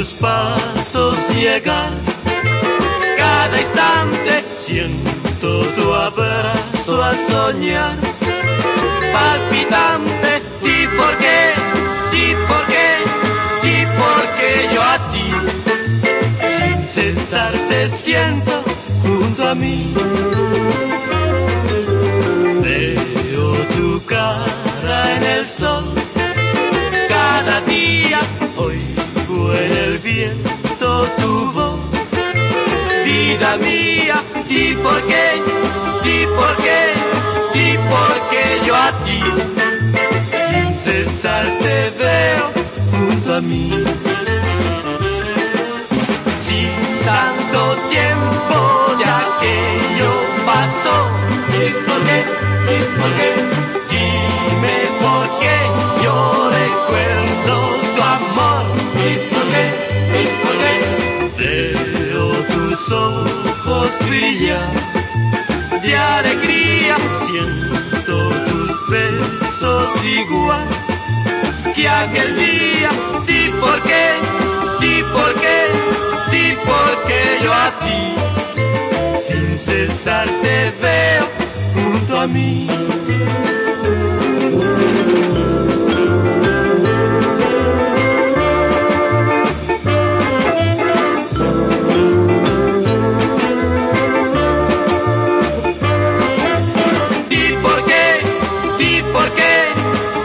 tus pasos llegar. Cada instante siento tu abrazo al soñar. Palpitante, di por qué, di por qué, di por qué yo a ti. Sin cesar te siento junto a mí. Vida mía, ¿y por qué? ¿Y por qué? ¿Y por qué yo a ti? Sin cesar te veo junto a mí. Si tanto tiempo de aquello pasó, ¿y por qué? ¿Y por qué? Dime por qué yo recuerdo tu amor. ¿Y ojos brillar de alegría, siento tus besos igual que aquel día. ¿Y por qué? ¿Y por qué? ¿Y por qué yo a ti? Sin cesar te veo junto a mí.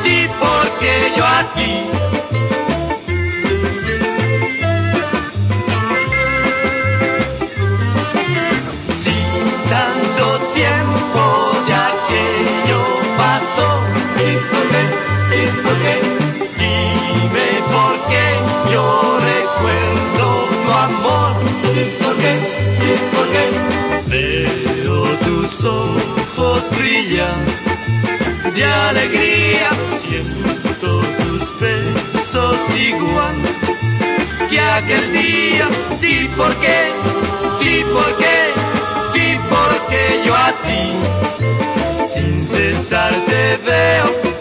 ¿Y por qué yo a ti? Si tanto tiempo de aquello pasó, ¿y por qué? ¿Y por qué? Dime por qué yo recuerdo tu amor, ¿y por qué? ¿Y por qué? Veo tus ojos brillan de alegría, siento tus besos igual que aquel día. ¿Y por qué? ¿Y por qué? ¿Y por qué yo a ti? Sin cesar te veo.